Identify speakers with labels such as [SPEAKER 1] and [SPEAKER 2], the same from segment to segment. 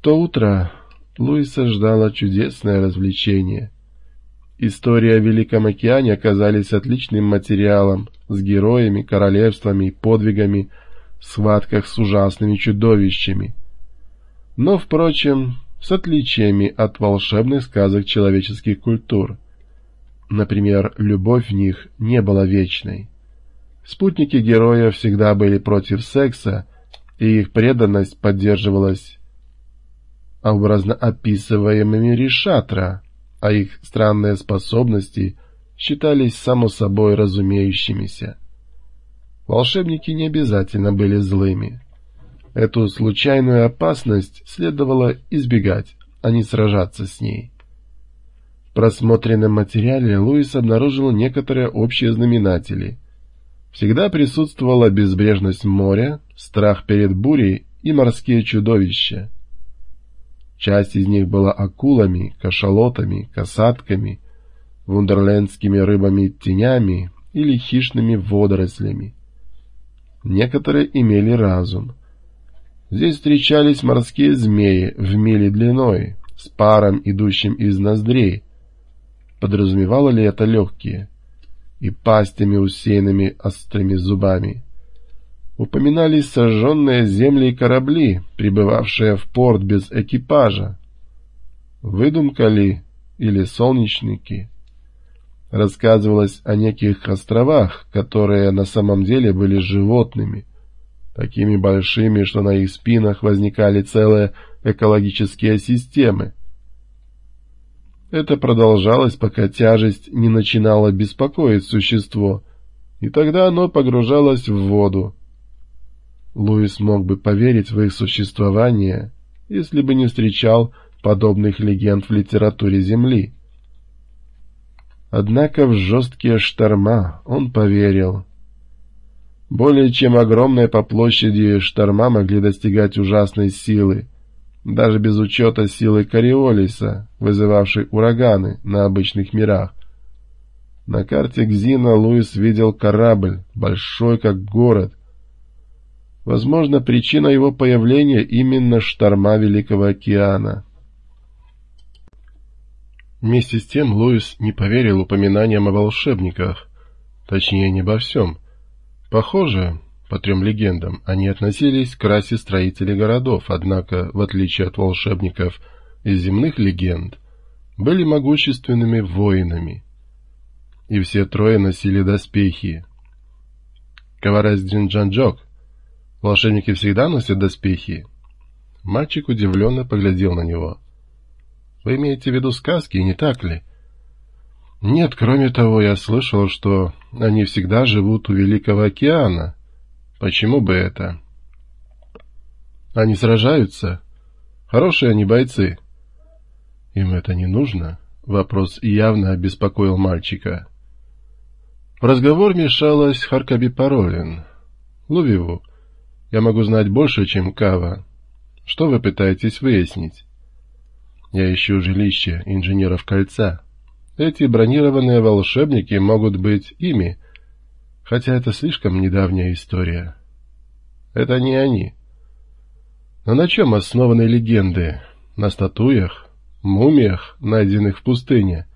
[SPEAKER 1] то утро Луиса ждало чудесное развлечение. История о Великом океане оказались отличным материалом с героями, королевствами, подвигами, схватках с ужасными чудовищами. Но, впрочем, с отличиями от волшебных сказок человеческих культур. Например, любовь в них не была вечной. Спутники героя всегда были против секса, и их преданность поддерживалась образно описываемыми Ришатра, а их странные способности считались само собой разумеющимися. Волшебники не обязательно были злыми. Эту случайную опасность следовало избегать, а не сражаться с ней. В просмотренном материале Луис обнаружил некоторые общие знаменатели. Всегда присутствовала безбрежность моря, страх перед бурей и морские чудовища. Часть из них была акулами, кашалотами, касатками, вундерлендскими рыбами-тенями или хищными водорослями. Некоторые имели разум. Здесь встречались морские змеи в мили длиной, с паром, идущим из ноздрей. Подразумевало ли это легкие? И пастями, усеянными острыми зубами упоминались сожженные земли и корабли, прибывавшие в порт без экипажа. Выдумка ли или солнечники? Рассказывалось о неких островах, которые на самом деле были животными, такими большими, что на их спинах возникали целые экологические системы. Это продолжалось, пока тяжесть не начинала беспокоить существо, и тогда оно погружалось в воду, Луис мог бы поверить в их существование, если бы не встречал подобных легенд в литературе Земли. Однако в жесткие шторма он поверил. Более чем огромные по площади шторма могли достигать ужасной силы, даже без учета силы Кориолиса, вызывавшей ураганы на обычных мирах. На карте Гзина Луис видел корабль, большой как город, Возможно, причина его появления именно шторма Великого океана. Вместе с тем Луис не поверил упоминаниям о волшебниках, точнее, не обо всем. Похоже, по трем легендам, они относились к расе строителей городов, однако, в отличие от волшебников из земных легенд, были могущественными воинами. И все трое носили доспехи. Каварес Джинджанджок — Волшебники всегда носят доспехи. Мальчик удивленно поглядел на него. Вы имеете в виду сказки, не так ли? Нет, кроме того, я слышал, что они всегда живут у Великого океана. Почему бы это? Они сражаются. Хорошие они бойцы. Им это не нужно? Вопрос явно обеспокоил мальчика. В разговор мешалась Харкаби Паролин. Лувиву. Я могу знать больше, чем Кава. Что вы пытаетесь выяснить? Я ищу жилище инженеров кольца. Эти бронированные волшебники могут быть ими, хотя это слишком недавняя история. Это не они. Но на чем основаны легенды? На статуях, мумиях, найденных в пустыне,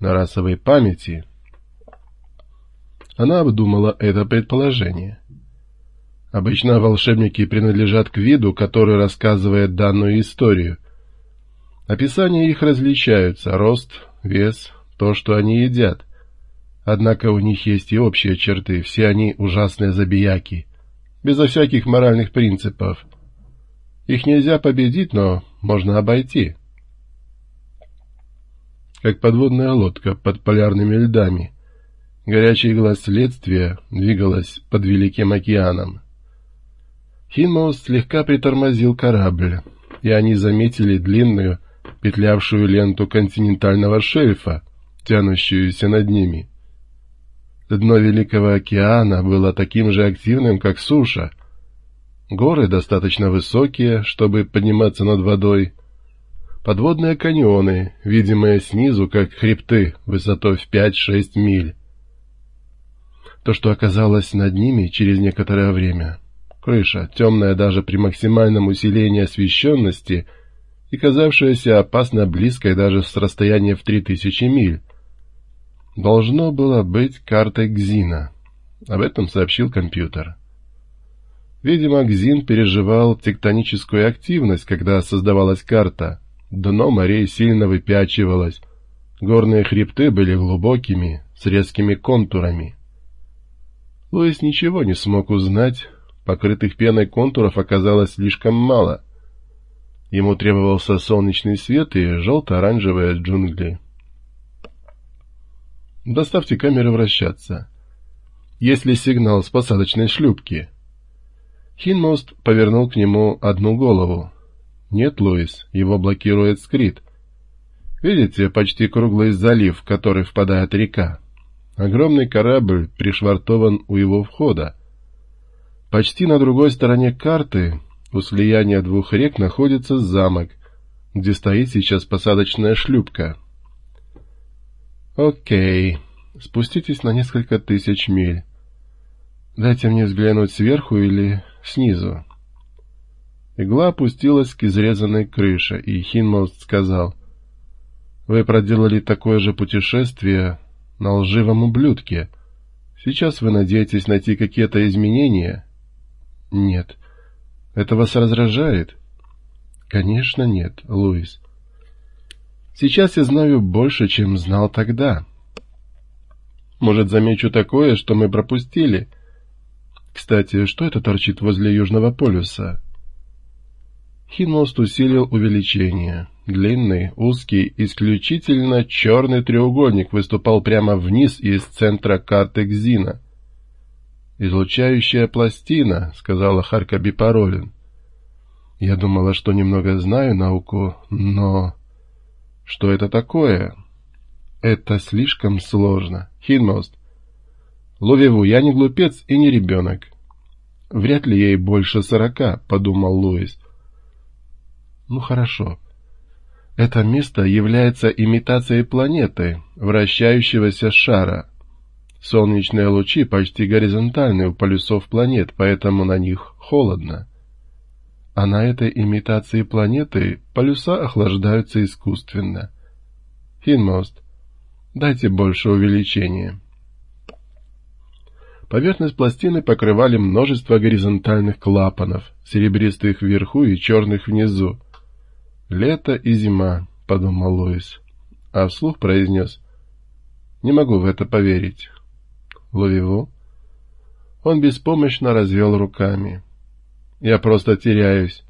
[SPEAKER 1] на расовой памяти? Она обдумала это предположение. Обычно волшебники принадлежат к виду, который рассказывает данную историю. Описания их различаются — рост, вес, то, что они едят. Однако у них есть и общие черты, все они ужасные забияки, безо всяких моральных принципов. Их нельзя победить, но можно обойти. Как подводная лодка под полярными льдами. Горячий глаз следствия двигалась под Великим океаном. Хинмаус слегка притормозил корабль, и они заметили длинную, петлявшую ленту континентального шельфа, тянущуюся над ними. Дно Великого океана было таким же активным, как суша. Горы достаточно высокие, чтобы подниматься над водой. Подводные каньоны, видимые снизу, как хребты, высотой в 5-6 миль. То, что оказалось над ними через некоторое время, Крыша, темная даже при максимальном усилении освещенности, и казавшаяся опасно близкой даже с расстояния в три тысячи миль. Должно было быть картой Гзина. Об этом сообщил компьютер. Видимо, Гзин переживал тектоническую активность, когда создавалась карта. Дно морей сильно выпячивалось, горные хребты были глубокими, с резкими контурами. Луис ничего не смог узнать, покрытых пеной контуров оказалось слишком мало. Ему требовался солнечный свет и желто-оранжевые джунгли. Доставьте камеры вращаться. Есть ли сигнал с посадочной шлюпки? Хинмост повернул к нему одну голову. Нет, Луис, его блокирует скрит. Видите, почти круглый залив, в который впадает река. Огромный корабль пришвартован у его входа. Почти на другой стороне карты, у слияния двух рек, находится замок, где стоит сейчас посадочная шлюпка. Окей, спуститесь на несколько тысяч миль. Дайте мне взглянуть сверху или снизу. Игла опустилась к изрезанной крыше, и Хинмост сказал, «Вы проделали такое же путешествие на лживом ублюдке. Сейчас вы надеетесь найти какие-то изменения?» «Нет». «Это вас раздражает?» «Конечно нет, Луис. Сейчас я знаю больше, чем знал тогда. Может, замечу такое, что мы пропустили?» Кстати, что это торчит возле Южного полюса? Хинмост усилил увеличение. Длинный, узкий, исключительно черный треугольник выступал прямо вниз из центра карты Гзина. «Излучающая пластина», — сказала Харкаби Паролин. «Я думала, что немного знаю науку, но...» «Что это такое?» «Это слишком сложно. Хинмост, Ловеву, я не глупец и не ребенок. Вряд ли ей больше сорока, подумал Луис. Ну хорошо. Это место является имитацией планеты, вращающегося шара. Солнечные лучи почти горизонтальны у полюсов планет, поэтому на них холодно. А на этой имитации планеты полюса охлаждаются искусственно. Хинмост, дайте больше увеличения. Поверхность пластины покрывали множество горизонтальных клапанов, серебристых вверху и черных внизу. «Лето и зима», — подумал Луис, а вслух произнес. «Не могу в это поверить». «Ловиву?» Он беспомощно развел руками. «Я просто теряюсь.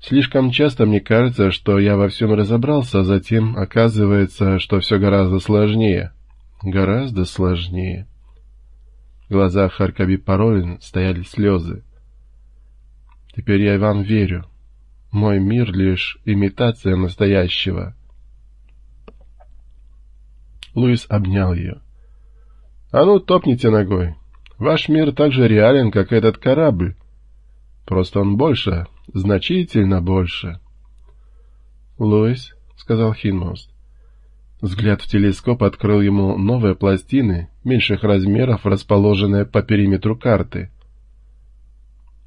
[SPEAKER 1] Слишком часто мне кажется, что я во всем разобрался, а затем оказывается, что все гораздо сложнее. Гораздо сложнее». В глазах Харкаби Паролин стояли слезы. «Теперь я вам верю. Мой мир — лишь имитация настоящего». Луис обнял ее. «А ну, топните ногой. Ваш мир так же реален, как этот корабль. Просто он больше, значительно больше». «Луис», — сказал Хинмост, Взгляд в телескоп открыл ему новые пластины, меньших размеров, расположенные по периметру карты.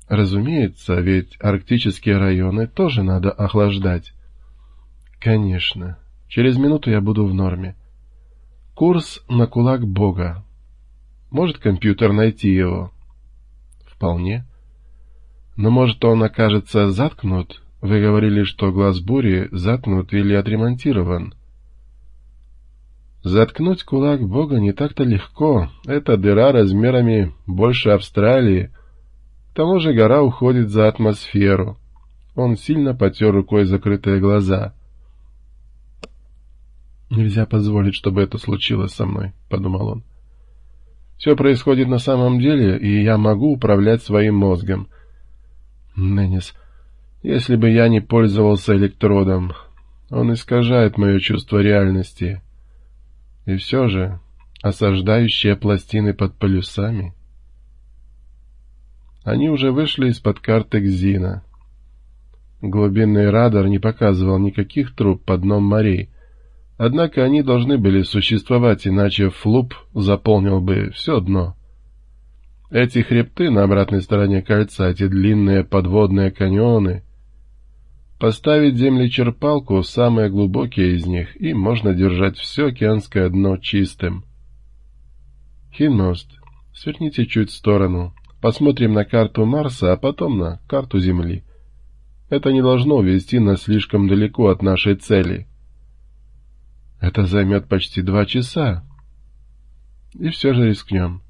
[SPEAKER 1] Разумеется, ведь арктические районы тоже надо охлаждать. Конечно. Через минуту я буду в норме. Курс на кулак Бога. Может компьютер найти его? Вполне. Но может он окажется заткнут? Вы говорили, что глаз бури заткнут или отремонтирован. Заткнуть кулак Бога не так-то легко. Эта дыра размерами больше Австралии. К тому же гора уходит за атмосферу. Он сильно потер рукой закрытые глаза. «Нельзя позволить, чтобы это случилось со мной», — подумал он. «Все происходит на самом деле, и я могу управлять своим мозгом». «Неннис, если бы я не пользовался электродом, он искажает мое чувство реальности». И все же, осаждающие пластины под полюсами... Они уже вышли из-под карты Гзина. Глубинный радар не показывал никаких труб под дном морей, однако они должны были существовать, иначе флуп заполнил бы все дно. Эти хребты на обратной стороне кольца, эти длинные подводные каньоны... Поставить землечерпалку самые глубокие из них, и можно держать все океанское дно чистым. Хинмост, сверните чуть в сторону. Посмотрим на карту Марса, а потом на карту Земли. Это не должно вести нас слишком далеко от нашей цели. Это займет почти два часа. И все же рискнем.